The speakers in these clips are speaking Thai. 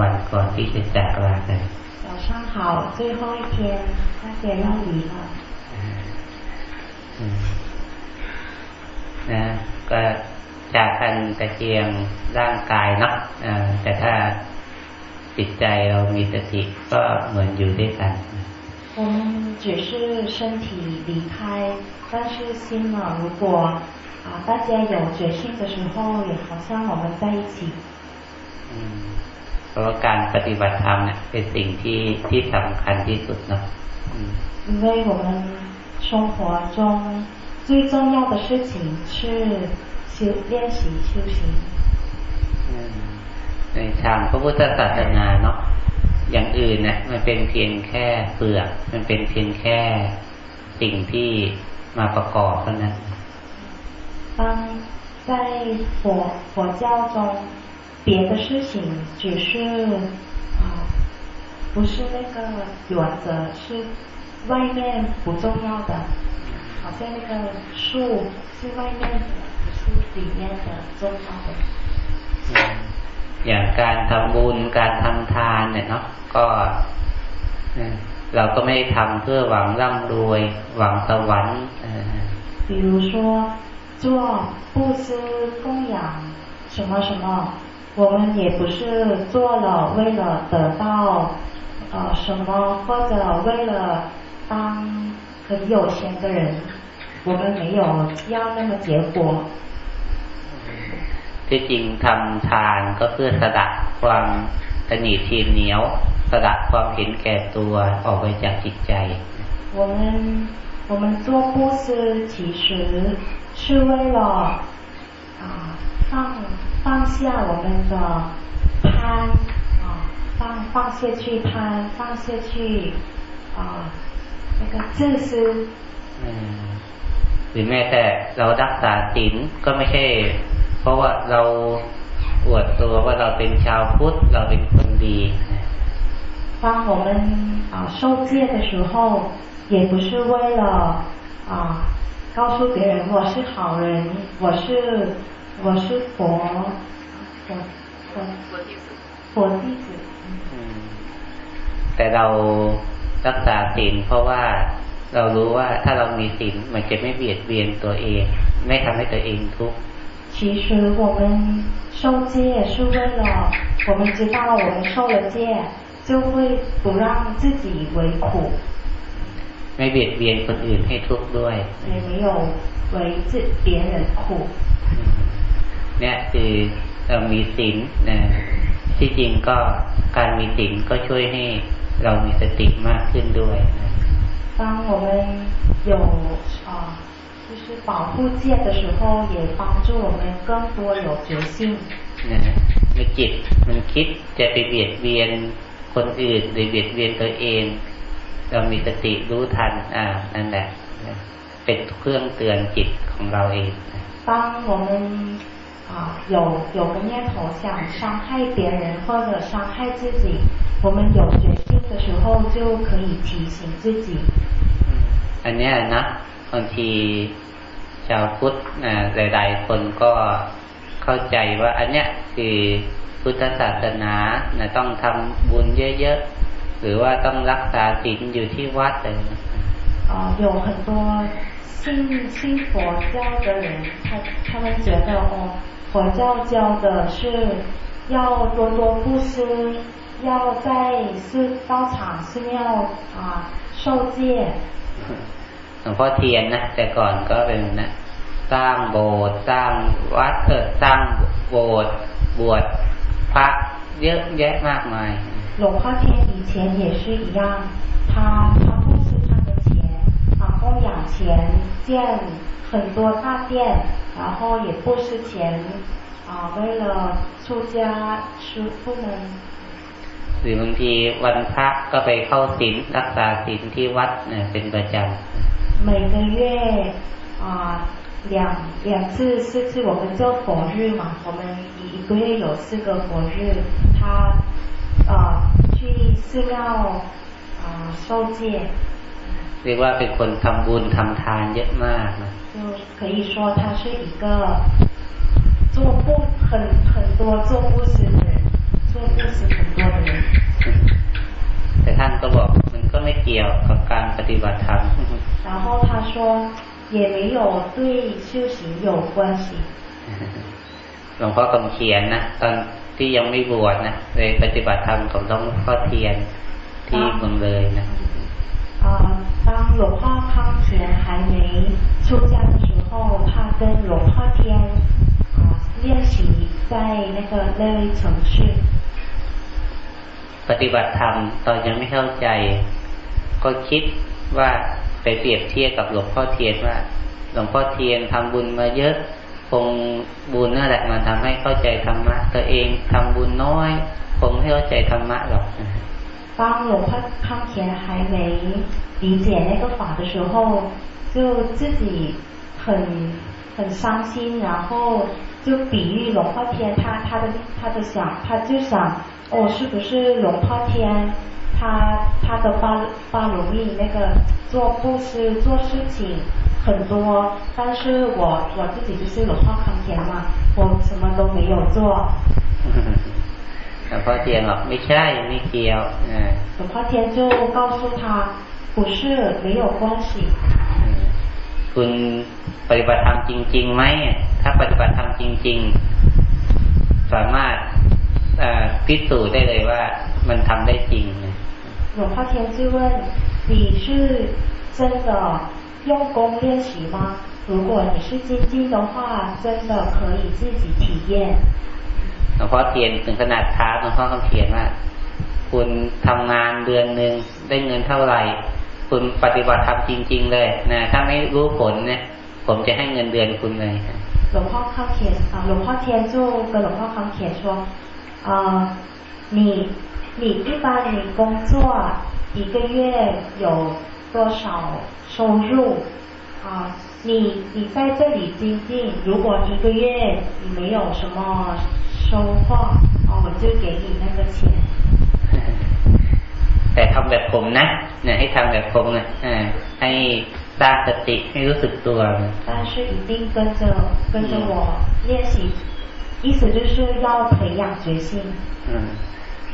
วันก่อนที่จะจากลากัน早上好最后一天大家要离了นะก็จากกันตะเกียงร่างกายเนาะแต่ถ้าจิตใจเรามีสติก็เหมือนอยู่ด้วยกัน我们只是身体离开，但是心呢，如果啊大家有觉性的时候，也好像我们在一起。 เพราะการปฏิบัติธรรมเนี่ยเป็นสิ่งที่ที่สำคัญที่สุดเนาะ因为我们生活中最重要的事情是修练习修行。ในทางพระพุทธศาสนาเนาะอย่างอื่นเนี่ยมันเป็นเพียงแค่เปลือกมันเป็นเพียงแค่สิ่งที่มาประกอบเท่านั้น当在佛佛教中， 别的事情只是啊，不是那个原则，是外面不重要的，好像那个树是外面的，不是里面的重要的。อย่างการทำบุญการทำทานเนี่ยเนาะก็เราก็ไม่ได้ทำเพื่อหวังร่ำรวย หวังสวรรค์比如说做布施供养什么什么 我们也不是做了为了得到呃什么或者为了当很有钱的人我们没有要那么结果ที่จริงทำทานก็เพื่อสละความตนีทีเหนียวสละความเห็นแก่ตัวออกไปจากจิตใจ我们我们做布施其实是为了啊放 放下我们的贪啊放放下去贪放下去啊那个自私หรือแม้แต่เรารักษาศีลก็ไม่ใช่เพราะว่าเราอวดตัวว่าเราเป็นชาวพุทธเราเป็นคนดี当我们啊受戒的时候，也不是为了啊告诉别人我是好人，我是 我是佛佛佛佛弟子。แต่เรารักษาศีลเพราะว่าเรารู้ว่าถ้าเรามีศีลมันจะไม่เบียดเบียนตัวเอง ไม่ทำให้ตัวเองทุกข์其实我们受戒是为了，我们知道我们受了戒，就会不让自己为苦。ไม่เบียดเบียนคนอื่นให้ทุกข์ด้วย也没有为自别人苦 เนี่ยคือเรามีศีลนะที่จริงก็การมีศีลก็ช่วยให้เรามีสติมากขึ้นด้วย当我们有啊就是保护戒的时候，也帮助我们更多有决心。นะมันจิตมันคิดจะไปเบียดเบียนคนอื่นหรือเบียดเบียนตัวเองเรามีสติรู้ทันอ่านั่นแหละเป็นเครื่องเตือนจิตของเราเอง当我们 啊有有个念头想伤害别人或者伤害自己，我们有决心的时候就可以提醒自己。อันนี้นะบางทีชาวพุทธหลายๆคนก็เข้าใจว่าอันเนี้ยคือพุทธศาสนาต้องทำบุญเยอะๆ หรือว่าต้องรักษาศีลอยู่ที่วัดอะไรอ่า有很多信信佛教的人，他他们觉得哦， 佛教教的是要多多布施，要在寺道场寺庙啊受戒。หลวงพ่อเทียนนะแต่ก่อนก็เป็นนะสร้างโบสถ์สร้างวัดเออสร้างโบสถ์บวชพระเยอะแยะมากมายหลวงพ่อเทียน以前也是一样他他不是他的钱啊供养钱建很多大殿 然后也不是钱啊为了出家师傅们หรือบางทีวันพระก็ไปเข้าศีลรักษาศีลที่วัดเนี่ยเป็นประจำ每个月啊两两次四次我们做佛日嘛，我们一个月有四个佛日，他啊去寺庙啊受戒。 เรียกว่าเป็นคนทำบุญทำทานเยอะมากนะ就可以说他是一个做不很很多做布施的人，做 做布施很多的人。แต่ท่านก็บอกมันก็ไม่เกี่ยวกับการปฏิบัติธรรม然后他说也没有对修行有关系หลวงพ่อคำเขียนนะตอนที่ยังไม่บวชนะเลยปฏิบัติธรรมกับหลวงพ่อเทียนที่เมืองเลยนะ 啊，当龙花康田还没出家的时候，他跟龙花天啊练习在那个那位城市。ปฏิบัติธรรมตอนยังไม่เข้าใจ ก็คิดว่าไปเปรียบเทียบกับหลวงพ่อเทียนว่า หลวงพ่อเทียนทำบุญมาเยอะคงบุญนั่นแหละมาทำให้เข้าใจธรรมะตัวเองทำบุญน้อยคงไม่เข้าใจธรรมะหรอก 当龙花康田还没理解那个法的时候，就自己很很伤心，然后就比喻龙花天，他他的他的想，他就想，哦，是不是龙花天，他他的巴巴鲁蜜那个做布施做事情很多，但是我我自己就是龙花康田嘛，我什么都没有做。 หลวงพ่อเทียนบอกไม่ใช่ไม่เกี่ยวหลวงพ่อเทียน就告诉他不是没有关系คุณปฏิบัติธรรมจริงๆไหมถ้าปฏิบัติธรรมจริง ๆ สามารถพิสูจน์ได้เลยว่ามันทำได้จริงหลวงพ่อเทียน就问你是真的用功练习吗如果你是精进的话真的可以自己体验ห ลวงพ่อเทียนถึงขนาดท้าหลวงพ่อคำเขียนว่า คุณทำงานเดือนหนึ่งได้เงินเท่าไหร่ คุณปฏิบัติธรรมจริง ๆ เลยนะถ้าไม่รู้ผลเนี่ย ผมจะให้เงินเดือนคุณเลยหลวงพ่อข้าเขียนหลวงพ่อเทียน就跟หลวงพ่อคำเขียน说啊你你一般你工作一个月有多少收入啊你你在这里精进如果一个月你没有什么 收获哦我就给你那个钱แต่ทำแบบผมนะเนี่ยให้ทำแบบผมนะให้สร้างสติให้รู้สึกตัว但是一定跟着跟着我练习意思就是要培养决心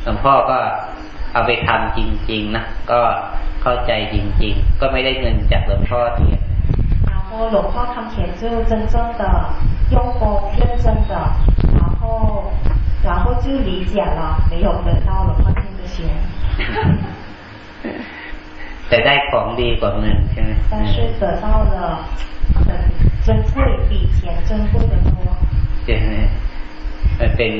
หลวงพ่อก็เอาไปทำจริง ๆนะก็เข้าใจจริง ๆ ก็ไม่ได้เงินจากหลวงพ่อเทียน然后หลวงพ่อทำเขียน就真正的用功认真的 后，然后就理解了，没有得到了换天的钱。แต่ได้ของดีกว่าเงินใช่ไหม但是得到了很珍贵，比钱珍贵的多。ใช่ไหมมันเป็น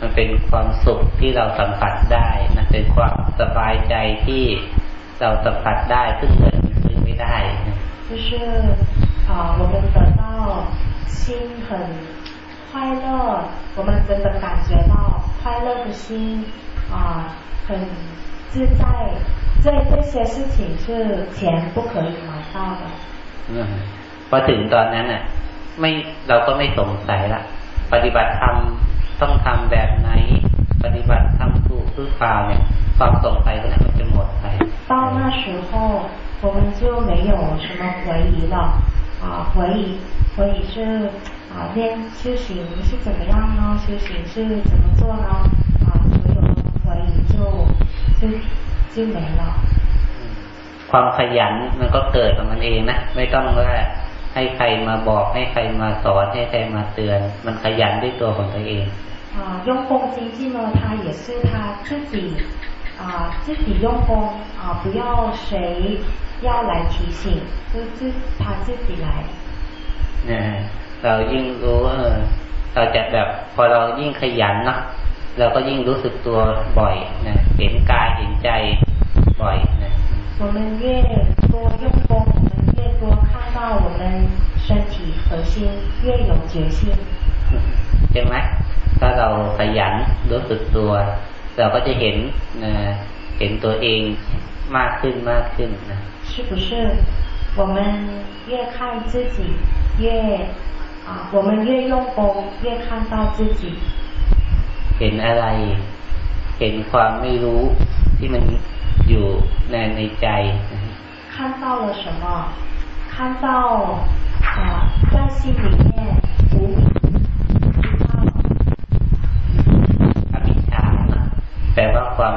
มันเป็นความสุขที่เราสัมผัสได้นะเป็นความสบายใจที่เราสัมผัสได้ซึ่งเงินซื้อไม่ได้就是啊，我们得到心很 快乐，我们真的感觉到快乐的心啊，很自在。这这些事情是钱不可以买到的。嗯，พอถึงตอนนั้นน่ะไม่เราก็ไม่สงสัยละปฏิบัติธรรมต้องทำแบบไหน ปฏิบัติทำถูกหรือเปล่าเนี่ยความสงสัยก็นั้นมันจะหมดไป到那时候我们就没有什么怀疑了啊怀疑怀疑是 啊，练修行是怎么样呢？修行是怎么做呢？啊，所有的怀疑就就就没了。ความขยันมันก็เกิดของมันเองนะไม่ต้องว่าให้ใครมาบอกให้ใครมาสอนให้ใครมาเตือน มันขยันด้วยตัวของตัวเอง啊，用功精进呢，他也是他自己啊，自己用功啊，不要谁要来提醒，就自他自己来。嗯。 เรายิ่งรู้เออเราจะแบบพอเรายิ่งขยันเนาะเราก็ยิ่งรู้สึกตัวบ่อยนะเห็นกายเห็นใจบ่อยนะ我们越多用功，我们越多看到我们身体核心越有决心。ใช่ไหมถ้าเราขยันรู้สึกตัว เราก็จะเห็นนะเห็นตัวเองมากขึ้นมากขึ้นนะ是不是我们越看自己越啊， 我们越用功，越看到自己。เห็นอะไร เห็นความไม่รู้ที่มันอยู่ในในใจ看到了什么？看到啊，在心里面无知道。อภิชา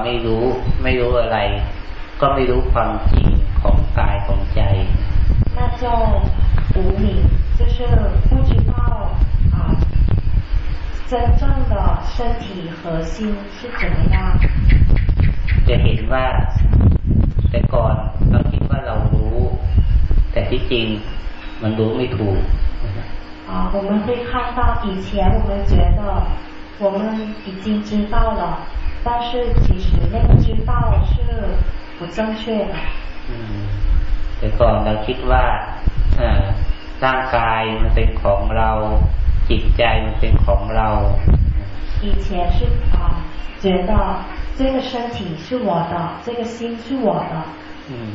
ไม่รู้ ไม่รู้อะไร ก็ไม่รู้ความจริงของกายของใจ那叫 无明就是不知道啊真正的身体核心是怎么样จะเห็นว่า แต่ก่อนเราคิดว่าเรารู้ แต่ที่จริงมันรู้ไม่ถูก啊，我们会看到以前我们觉得我们已经知道了，但是其实那个知道是不正确的。嗯，แต่ก่อนเราคิดว่า ร่างกายมันเป็นของเรา จิตใจมันเป็นของเรา以前是啊，觉得这个身体是我的，这个心是我的。อืม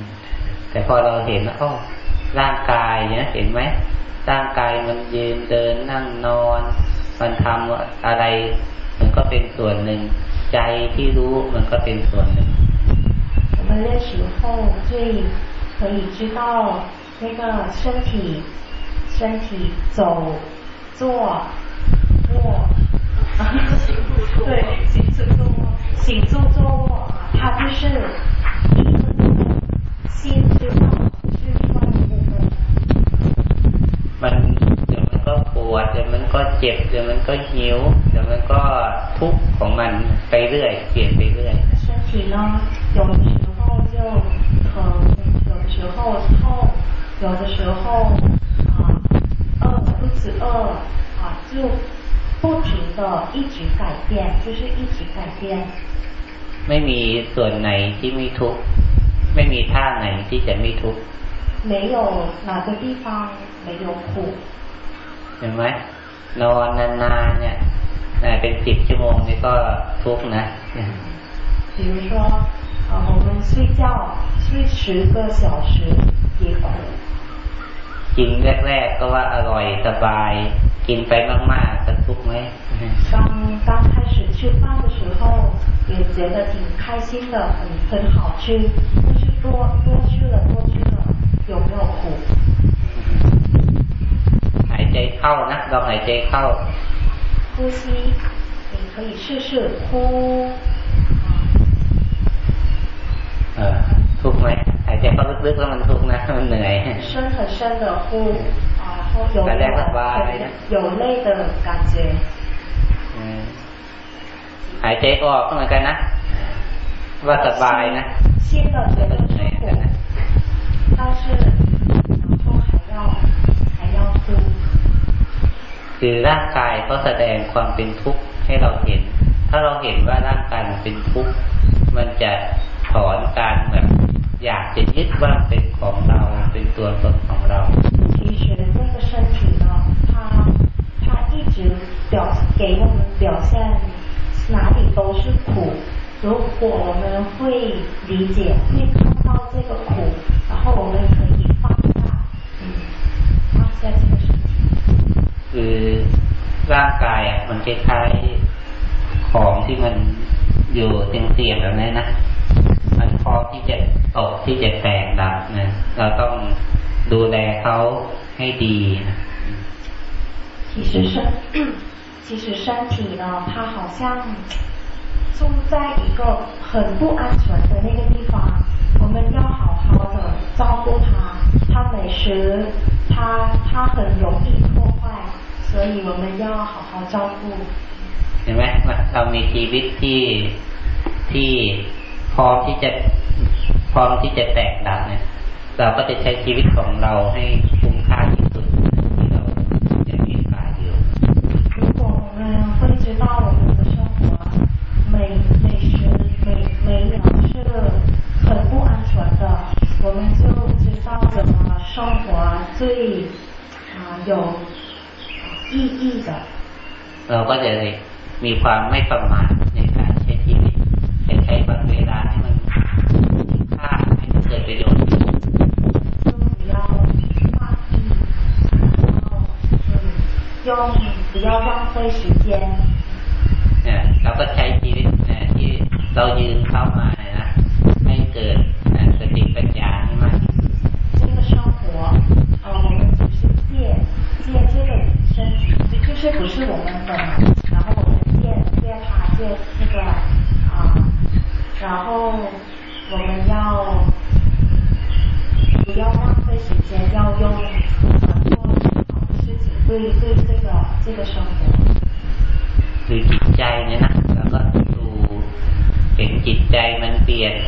แต่พอเราเห็นอ๋อร่างกายเนี่ยเห็นไหมร่างกายมันยืนเดินนั่งนอน มันทำอะไร มันก็เป็นส่วนหนึ่ง ใจที่รู้มันก็เป็นส่วนหนึ่ง我们那时候最可以知道那个身体 身体走坐卧对行住坐卧行住坐卧，它就是一个心之道是另外一部分。มันเดี๋ยวมันก็ปวดเดี๋ยวมันก็เจ็บเดี๋ยวมันก็หิวเดี๋ยวมันก็ทุกข์ของมันไปเรื่อยเปลี่ยนไปเรื่อย身体呢有的时候就疼有的时候痛有的时候啊饿 肚子饿啊就不停的一直改变就是一直改变ไม่มีส่วนไหนที่ไม่ทุกข์ไม่มีท่าไหนที่จะไม่ทุกข์没有哪个地方没有苦เห็นไหมนอนนานๆเนี่ยเป็นสิบชั่วโมงนี่ก็ทุกข์นะ比如说啊我们睡觉睡十个小时也苦 กินแรกๆก็ว่าอร่อยสบาย กินไปมากๆจะทุกข์ไหม刚刚开始吃饭的时候也觉得挺开心的，很很好吃，但是多多吃了多吃了，有没有苦？หายใจเข้านะลองหายใจเข้า呼吸，你可以试试呼。เออทุกไหม หายใจเข้าลึกๆแล้วมันทุกนะมันเหนื่อย深很深的呼啊然后有有累的感觉หายใจออกก็เหมือนกันนะว่าสบายนะ新的觉得舒服但是然后还要还要呼คือร่างกายก็แสดงความเป็นทุกข์ให้เราเห็น ถ้าเราเห็นว่าร่างกายมันเป็นทุกข์มันจะถอนการแบบ อยากจะยึดว่าเป็นของเราเป็นตัวตนของเรา其实那个身体呢它它一直表给我们表现哪里都是苦。如果我们会理解，会看到这个苦，然后我们可以放下，嗯，放下这个身体。คือร่างกายอ่ะมันคล้ายๆของที่มันอยู่เสี่ยงๆแบบนี้นะ มันพอที่จะตกที่จะแตกดับนะ เราต้องดูแลเขาให้ดีนะ其实是其实身体呢，它好像住在一个很不安全的那个地方，我们要好好的照顾它。它每时它它很容易破坏，所以我们要好好照顾。เห็นไหมเรามีชีวิตที่ที่พ ร้อมที่จะพร้อมที่จะแตกดับเนี่ยเราก็จะใช้ชีวิตของเราให้คุ้มค่าที่สุด知道我们的生活每每时每每秒是很不安全的，我们就知道怎么生活最啊有意义的。เราก็จะมีความไม่ประมาท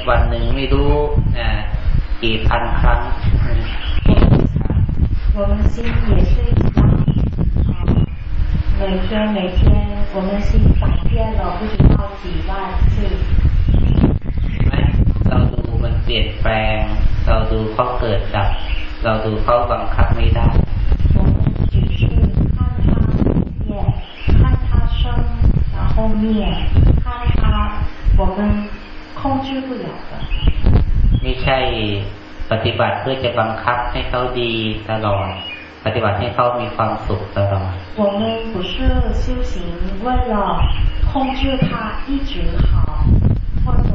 วันหนึ่งไม่รู้อ่ากี่พันครั้ง我们心也是一样，啊，每天每天我们心改变了不知道几万次。เราดูมันเปลี่ยนแปลง เราดูเขาเกิดดับเราดูเขาบังคับไม่ได้后面看他我们 控制不了的ไม่ใช่ปฏิบัติเพื่อจะบังคับให้เขาดีตลอดปฏิบัติให้เขามีความสุขตลอด我们不是修行为了控制他一直好或者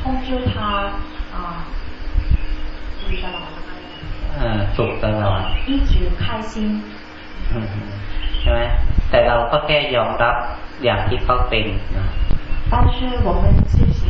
控制他啊ดีตลอดสุขตลอด一直开心ใช่ไหมแต่เราก็แค่ยอมรับอย่างที่เขาเป็นนะ但是我们修行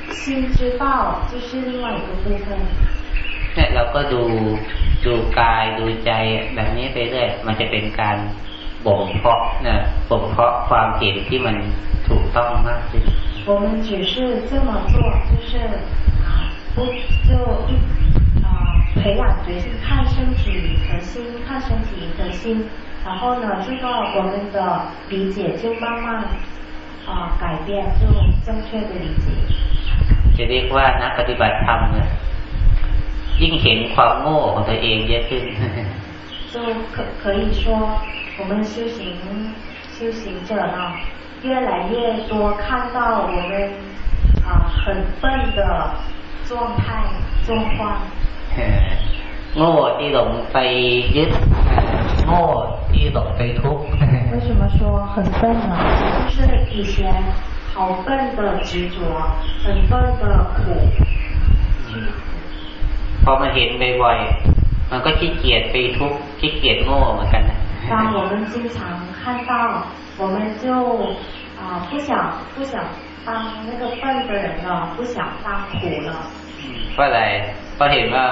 心知道就是另外一个部分เนี่ยเราก็ดูดูกายดูใจแบบนี้ไปเรื่อยมันจะเป็นการบ่มเพาะนะบ่มเพาะความเห็นที่มันถูกต้องมากขึ้น我们只是这么做就是不就啊培养决心看身体和心看身体和心然后呢，这个我们的理解就慢慢啊改变，就正确的理解。 จะเรียกว่านักปฏิบัติธรรมเนี่ยยิ่งเห็นความโง่ของตัวเองเยอะขึ้น就可可以说，我们修行修行者呢，越来越多看到我们啊很笨的状态状况。โง่ที่หลงไปยึดโง่ที่หลงไปทุกข์为什么说很笨呢？就是以前 好笨的执着，很笨的苦。พอมาเห็นบ่อยๆมันก็ขี้เกียจไปทุกข์ขี้เกียจโง่เหมือนกันนะ当我们经常看到，我们就啊不想不想当那个笨的人了，不想当苦了。เพราะอะไรเพราะเห็นว่า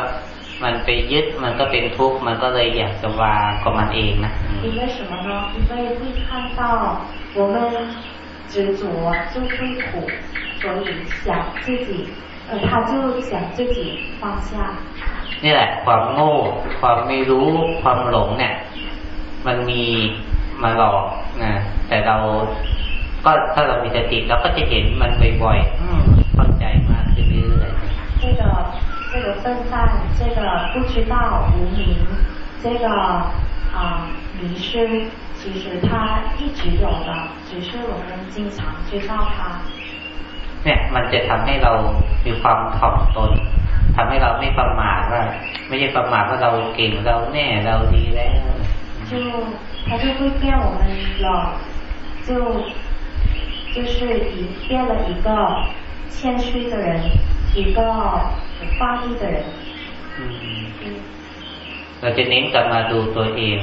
มันไปยึดมันก็เป็นทุกข์มันก็เลยอยากจะวางกับมันเองนะ因为什么呢因为会看到我们 执着就会苦所以想自己呃他就想自己放下นี่แหละ ความโง่ความไม่รู้ความหลงเนี่ย มันมีมาหลอกนะแต่เราก็ถ้าเรามีสติเราก็จะเห็นมันบ่อยๆเข้าใจมากขึ้นเรื่อยๆ这个笨蛋，这个不知道无名，这个 啊迷失，其实它一直有的，只是我们经常知道它。เนี่ยมันจะทำให้เรามีความถ่อมตน ทำให้เราไม่ประมาทว่าไม่ใช่ประมาทว่าเราเก่งเราแน่เราดีแล้ว就它就会变我们了，就就是一变了一个谦虚的人，一个ฟังที่เ เราจะเน้นกลับมาดูตัวเอง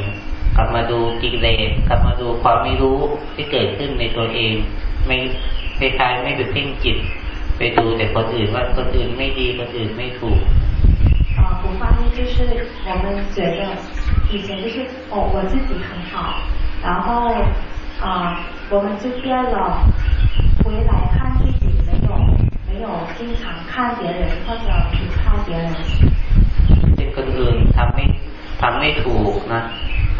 กลับมาดูกิเลสกลับมาดูความไม่รู้ที่เกิดขึ้นในตัวเอง ไม่คล้ายๆไม่ไปเพ่งจิต ไปดูแต่คนอื่นว่าคนอื่นไม่ดีคนอื่นไม่ถูก啊，不放逸就是我们觉得以前就是哦我自己很好，然后啊我们就变了，回来看自己没有没有经常看别人或者评判别人。เป็นคนอื่นทำไม่ ทำไม่ถูกนะ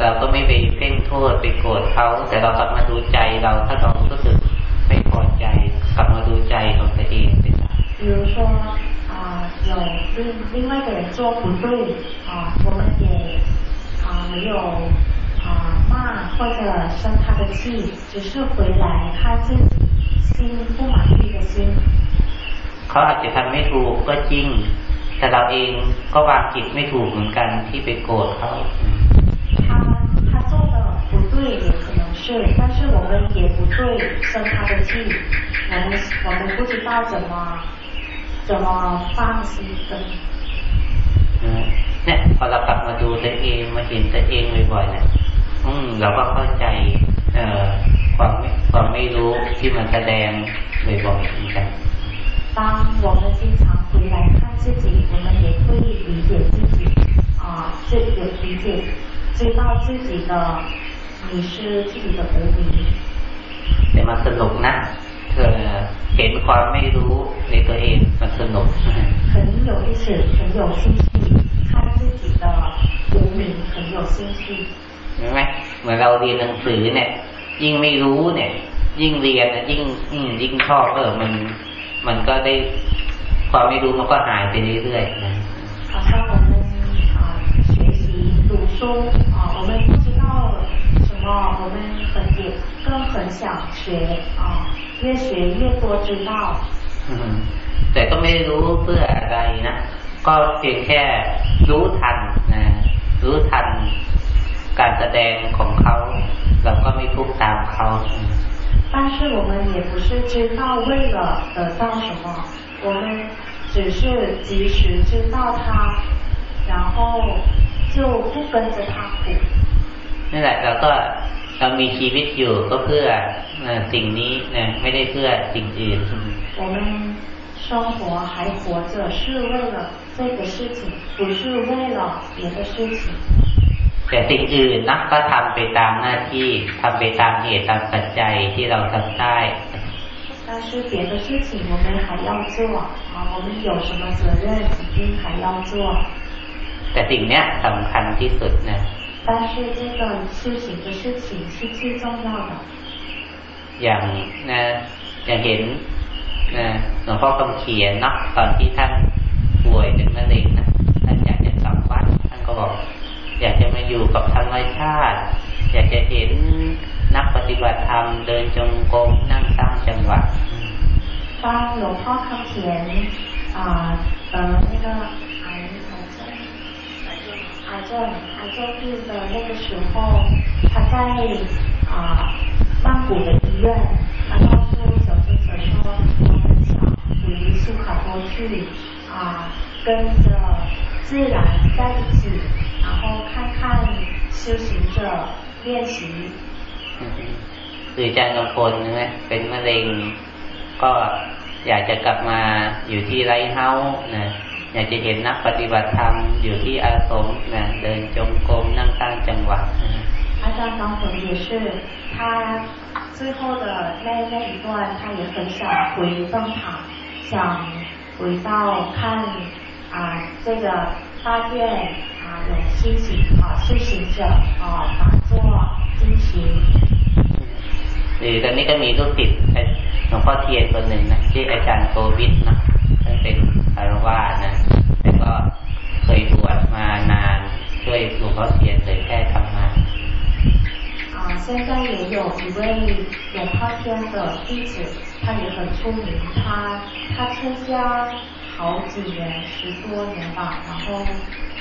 เราก็ไม่ไปเพ่งโทษไปโกรธเขาแต่เรากลับมาดูใจเราถ้าเรารู้สึกไม่พอใจกลับมาดูใจของตัวเองเป็น比如说啊，有另另外一个人做不对啊，我们也啊没有啊骂或者生他的气，只是回来看自己心不满意的心。 เขาอาจจะทำไม่ถูกก็จริง แต่เราเองก็วางจิตไม่ถูกเหมือนกันที่ไปโกรธเขา他他做的不对也可能是，但是我们也不对生他的气，我们我们不知道怎么怎么放心跟เนี่ยพอเรากลับมาดูตัวเองมาเห็นตัวเองบ่อยๆเนี่ยอืมเราก็เข้าใจ เอ่อความความไม่รู้ที่มันแสดงบ่อยๆเหมือนกัน 当我们经常回来看自己，我们也会理解自己啊，这个理解，知道自己的迷失，自己的无明。แต่มันสนุกนะเธอเห็นความไม่รู้ในตัวเองมันสนุก很有意思，很有兴趣。看自己的无名很有兴趣เห็นไหมเหมือนเราเรียนหนังสือเนี่ย ยิ่งไม่รู้เนี่ย ยิ่งเรียนยิ่งยิ่งชอบเออมัน มันก็ได้ความไม่รู้มันก็หายไปเรื่อยๆนะ好像我们啊学习读书啊，我们不知道什么，我们很也更很想学啊，越学越多知道。แต่ก็ไม่รู้เพื่ออะไรนะก็เพียงแค่รู้ทันนะรู้ทันการแสดงของเขาเราก็ไม่ทุกข์ตามเขา 但是我们也不是知道为了得到什么，我们只是及时知道它，然后就不跟着它苦。นั่นแหละเราก็เรามีชีวิตอยู่ก็เพื่อสิ่งนี้นะไม่ได้เพื่อสิ่งอื่น我们生活还活着是为了这个事情不是为了别的事情 แต่สิ่งอื่นนะก็ทำไปตามหน้าที่ทำไปตามเหตุตามปัจจัยที่เราทำได้但是别的事情我们还要做啊，我们有什么责任一定还要做。แต่สิ่งเนี้ยสำคัญที่สุดนะ但是这个事情的事情是最重要的。อย่างนะอย่างเห็นนะหลวงพ่อคำเขียนเนาะตอนที่ท่านป่วยเป็นมะเร็งนะ รรมชาติ อยากจะเห็นนักปฏิบัติธรรมเดินจงกรมนั่งตั้งจังหวะ当หลวงพ่อคำเขียน啊呃那个癌癌症癌症癌症病的那个时候，他在啊曼谷的医院，他告诉小金者说，我很想回苏卡多去啊，跟着自然在一起，然后看看 修行者练习。คืออาจารย์กำพลนะเป็นมะเร็ง ก็อยากจะกลับมาอยู่ที่ไรเฮานะอยากจะเห็นนักปฏิบัติธรรมอยู่ที่อาสมนะเดินจงกรมนั่งตั้งจังหวะอาจารย์กำพล也是他最后的那那一段，他也很想回正堂，想回到看啊这个 大院啊有修行啊修行者啊打坐进行หรือตอนนี้ก็มีลูกศิษย์หลวงพ่อเทียนคนหนึ่งนะที่อาจารย์โควิดนะท่านเป็นคารวานะแต่ก็เคยบวชมานานช่วยหลวงพ่อเทียนเลยแค่ทำมา啊，现在也有一位永浩天的弟子，他也很出名，他他出家 好几年，十多年吧，然后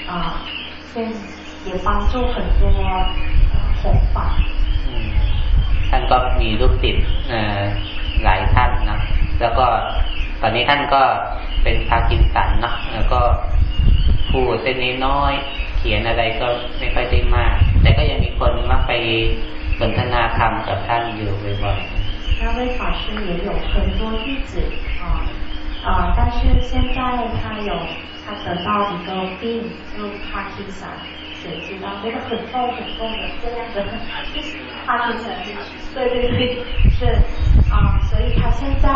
啊，现也帮助很多弘法。ท่านก็มีลูกศิษย์หลายท่านนะแล้วก็ตอนนี้ท่านก็เป็นพากินสันนะแล้วก็พูดเส้นน้อยเขียนอะไรก็ไม่ค่อยได้มาก แต่ก็ยังมีคนมาไปสนทนาธรรมกับท่านอยู่บ่อยๆ那位法师也有很多弟子啊 啊，但是现在他有他得到一个病，就帕金森，谁知道？那个很重很重的这样的帕金森，对对对，是啊，所以他现在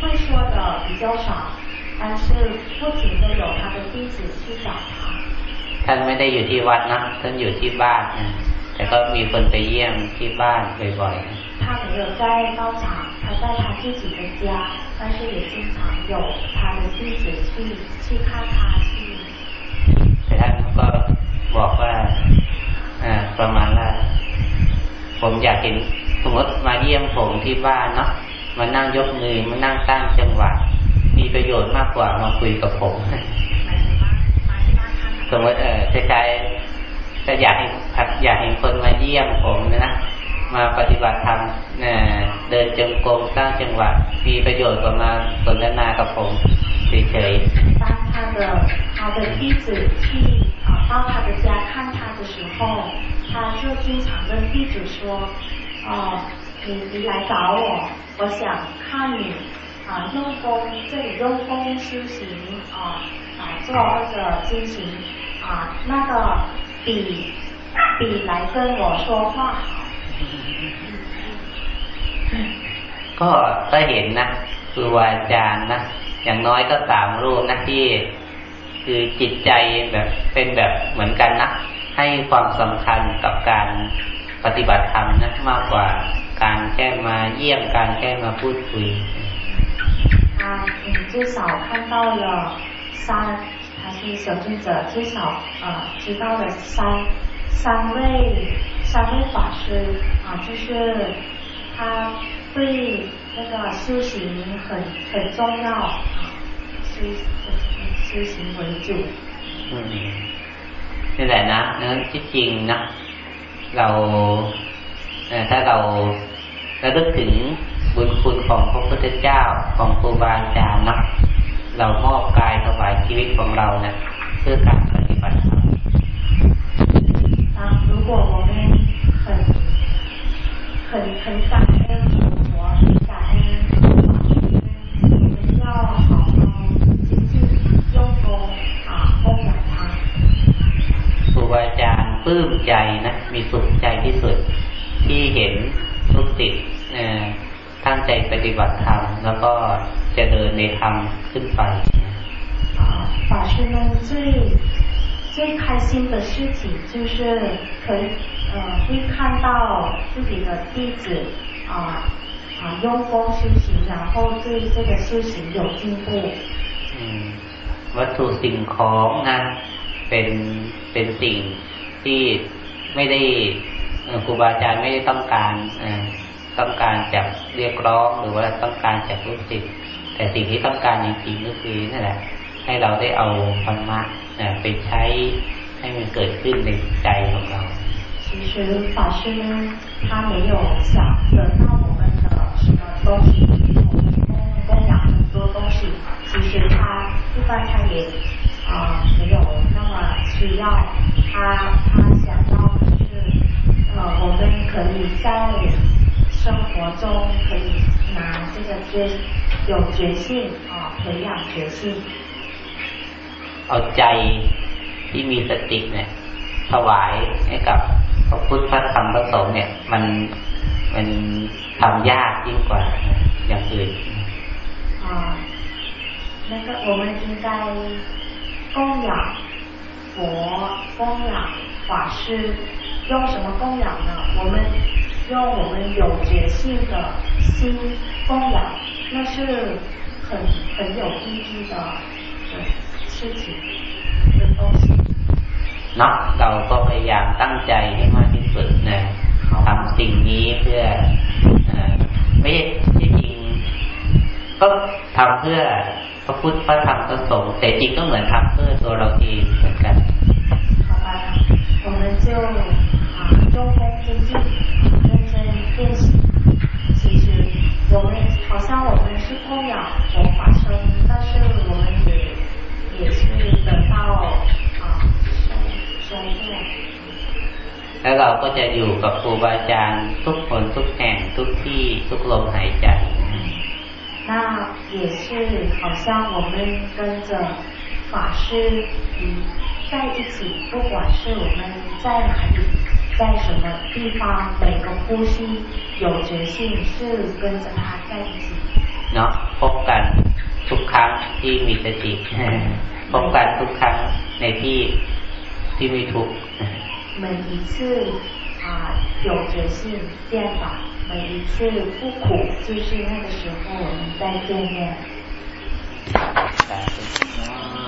会说的比较少，但是不停的有他的弟子去找他。ท่านไม่ได้อยู่ที่วัดนะท่านอยู่ที่บ้านแต่ก็มีคนไปเยี่ยมที่บ้านบ่อยๆ他没有在道场 他在他自己的家但是也经常有他的弟子去去看他去แต่ท่านก็บอกว่าอ่าประมาณว่าผมอยากเห็นสมมติมาเยี่ยมผมที่บ้านเนาะมานั่งยกมือมานั่งตั้งจังหวะมี ประโยชน์มากกว่ามาคุยกับผมสมมติเออคล้ายๆจะอยากให้อยากเห็นคนมาเยี่ยมผมนะมาปฏิบัติธรรมเ ดินจงกรมสร้างจังหวะมีประโยชน์กว่ามาสนทนากับผมเฉยๆ当他的他的弟子去啊到他的家看他的时候，他就经常跟弟子说，哦，你你来找我，我想看你啊用功，这里用功修行啊啊做或者进行啊那个比比来跟我说话好。 ก็ก็เห็นนะครูอาจารย์นะอย่างน้อยก็สามรูปนะที่คือจิตใจแบบเป็นแบบเหมือนกันนะให้ความสำคัญกับการปฏิบัติธรรมนะมากกว่าการแค่มาเยี่ยมการแค่มาพูดคุย啊，你至少看到了三，他是小智者，至少呃知道了三三位三位法师啊，就是他 对那个修行很很重要，修修行为主。อืมนี่แหละนะนั้นที่จริงนะเราถ้าเราระลึกถึงบุญคุณของพระพุทธเจ้าของครูบาอาจารย์นะเรามอบกายถวายชีวิตของเรานะเพื่อการปฏิบัติธรรม如果我们很很很感恩 ลื้มใจนะมีสุขใจที่สุดที่เห็นลูกศิษย์ตั้งใจปฏิบัติธรรมแล้วก็จะเดินในธรรมขึ้นไป法师们最最开心的事情就是可以呃会看到自己的弟子啊啊用功修行，然后对这个修行有进步。嗯，วัตถุสิ่งของนะเป็นเป็นสิ่ง ที่ไม่ได้ครูบาอาจารย์ไม่ได้ต้องการต้องการจากเรียกร้องหรือว่าต้องการจากลูกศิษย์แต่สิ่งที่ต้องการจริงๆก็คือนั่นแหละ ให้เราได้เอาธรรมะไปใช้ให้มันเกิดขึ้นในใจของเรา其实法师呢，他没有想得到我们的什么东西，我们供供养很多东西。其实他一般他也 啊，没有那么需要。他他想要的是，呃，我们可以在生活中可以拿这个觉有觉性啊，培养觉性。เอาใจที่มีสติเนี่ยถวายให้กับพระพุทธพระธรรมพระสงฆ์เนี่ย มันมันทำยากยิ่งกว่าอย่างอื่นอ่า那个我们应该 供养佛、供养法师，用什么供养呢？我们用我们有觉性的心供养，那是很很有意义的事情的东西。เนาะเราก็พยายามตั้งใจให้มากที่สุดนะทำสิ่งนี้เพื่อไม่ใช่ที่จริง ก็ทำเพื่อพระพุทธพระธรรมพระสงฆ์แต่จริงก็เหมือนทำเพื่อตัวเราเองเหมือนกัน好吧我们就啊中风精进认真练习其实我们好像我们是供养佛法僧但是我们也也是得到啊收收获แล้วเราก็จะอยู่กับครูบาอาจารย์ทุกคนทุกแห่งทุกที่ทุกลมหายใจ 那也是好像我们跟着法师嗯在一起，不管是我们在哪里，在什么地方，每个呼吸有决心是跟着他在一起。เนาะพบกันทุกครั้งที่มีสติพบกันทุกครั้งในที่ที่มีทุก每一次啊有决心见法。 每一次不苦，就是那个时候我们再见面。